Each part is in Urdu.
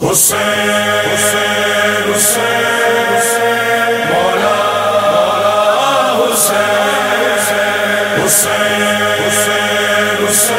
حسین مولا حسین حسین حسین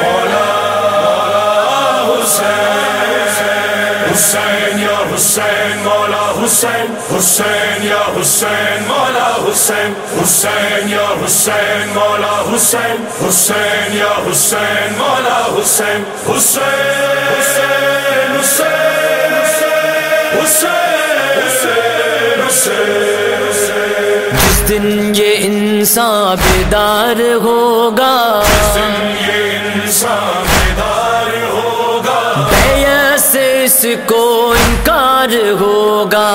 مولا حسین حسین حسین مولا حسین حسین یا حسین مولا حسین حسین یا حسین مولا حسین حسین یا حسین مولا حسین حسین حسین حسین حسین حسین جس دن یہ انسان بیدار ہوگا یہ انسان بیدار اس کو انکار ہوگا۔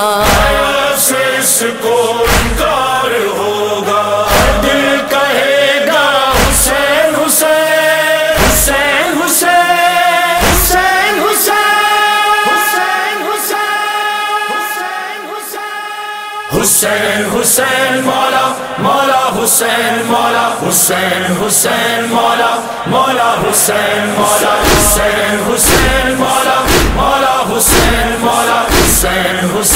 حسین مولا، حسین حسین مولا مولا، حسین مولا، حسین حسین مولا مولا، حسین مولا، حسین حسین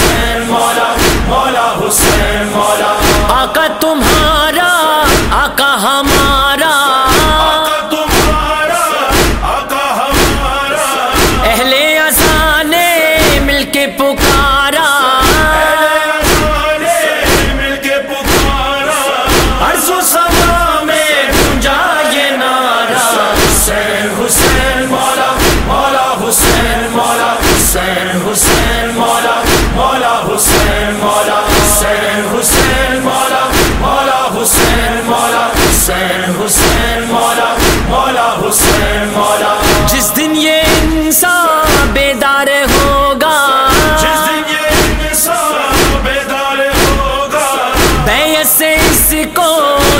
کو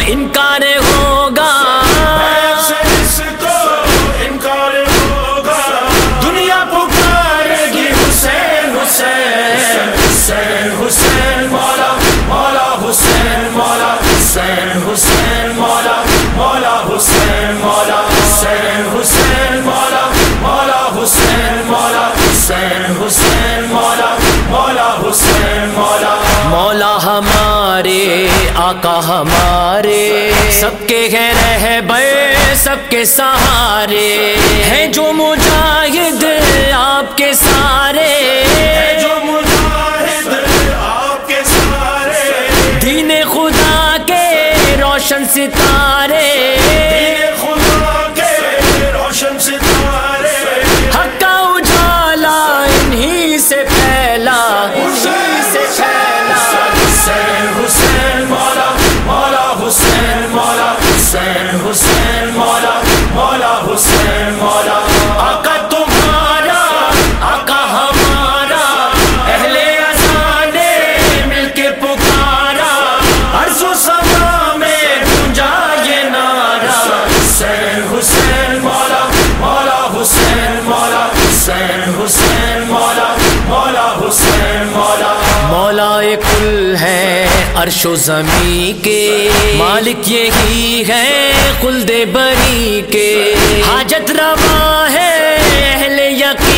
انکار سب کے ہیں رہبر سب کے سہارے۔ ہیں جو مجاہد آپ کے سارے۔ جو مجاہد آپ کے سارے۔ دین خدا کے روشن ستارے۔ حسین مولا مولا حسین مولا. آقا تمہارا، آقا ہمارا. اہل ازانے مل کے پکارا. عرض و سما میں گونجا یہ نعرہ. حسین حسین مولا مولا حسین مولا. حسین حسین مولا مولا حسین مولا. مولا کل ہے عرش و زمین کے مالک یہی ہے خلد بری کے۔ حاجت روا ہے اہل یقین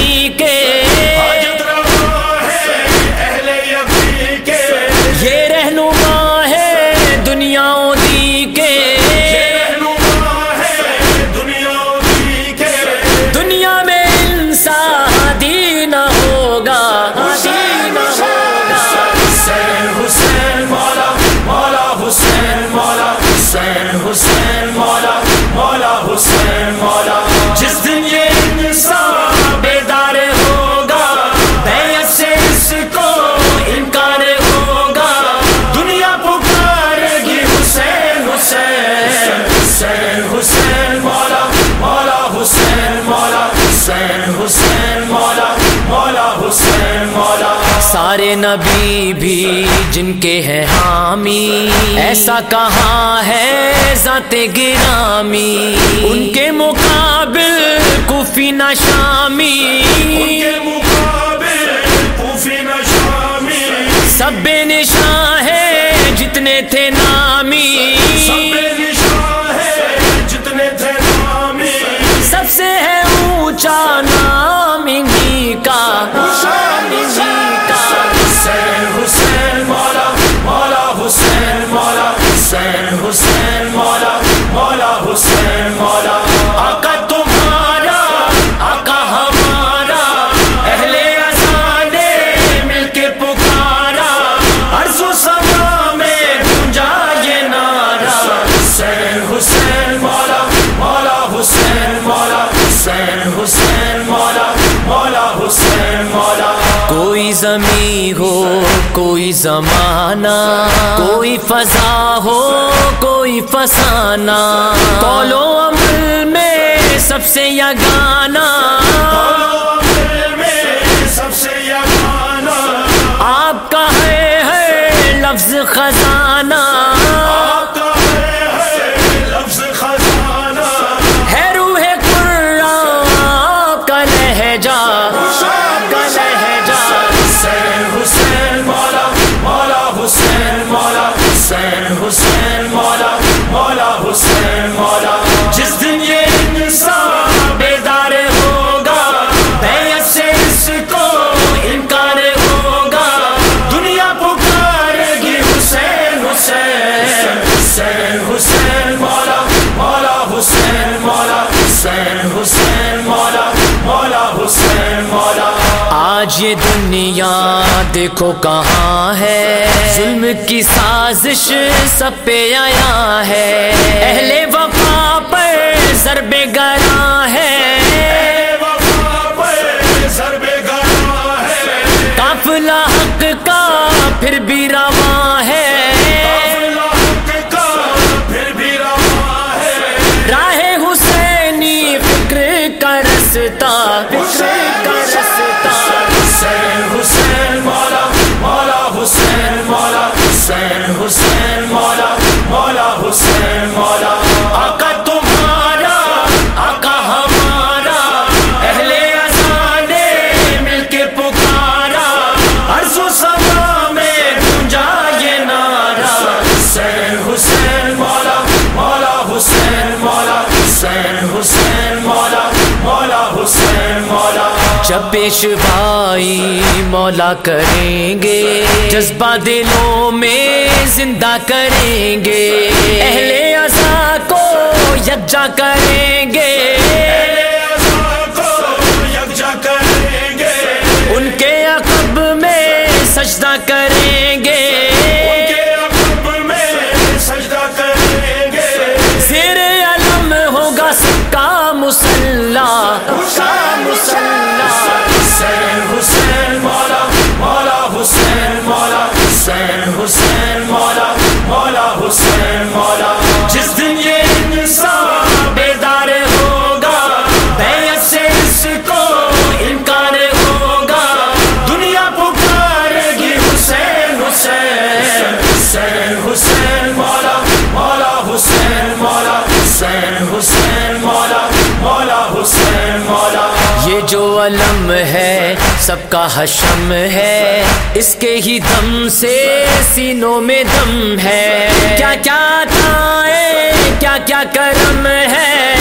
نبی بھی جن کے ہیں حامی۔ ایسا کہاں ہے ذات گرامی؟ ان کے مقابل کفی نہ حسین حسین حسین حسین کوئی زمیں ہو کوئی زمانہ کوئی فضا ہو کوئی فسانہ۔ بولو عمل میں سب سے یگانہ۔ سب سے آپ کا ہے ہے لفظ خزانہ۔ آج یہ دنیا دیکھو کہاں ہے۔ ظلم کی سازش سب پہ آیا ہے۔ اہل وفا پر ضرب گراں ہے۔ پیشوائی مولا کریں گے۔ جذبہ دلوں میں زندہ کریں گے۔ اہل ازا کو یکجا کریں گے۔ حسین حسین مولا مولا حسین مولا۔ یہ جو علم ہے سب کا حشم ہے۔ اس کے ہی دم سے سینوں میں دم ہے۔ کیا کیا کیا کرم ہے۔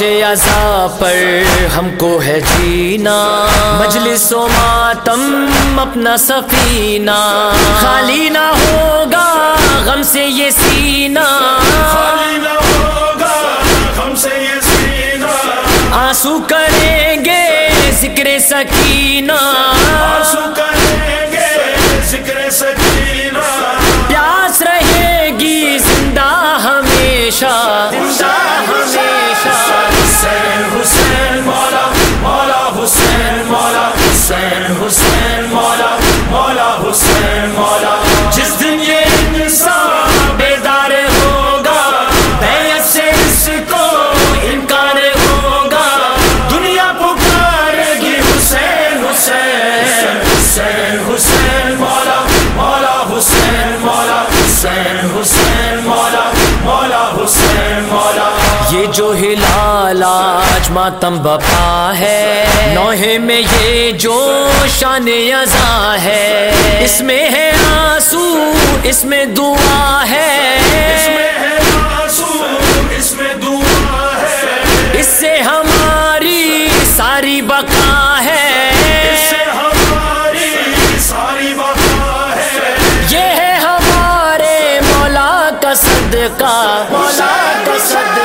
عرش عزا پر ہم کو ہے جینا۔ مجلس و ماتم اپنا سفینہ۔ خالی نہ ہوگا غم سے یہ سینہ۔ خالی نہ ہوگا غم سے یہ سینہ۔ آنسو کریں گے ذکر سکینہ۔ آنسو کریں گے ذکر سکینہ۔ جو ہلال آج ماتم بپا ہے۔ نوہے میں یہ جو شان ازا ہے۔ اس میں ہے آنسو اس میں دعا ہے۔ دعا اس سے ہماری ساری بقا ہے۔ یہ ہے ہمارے مولا کا صدقہ۔ مولا کا صدقہ۔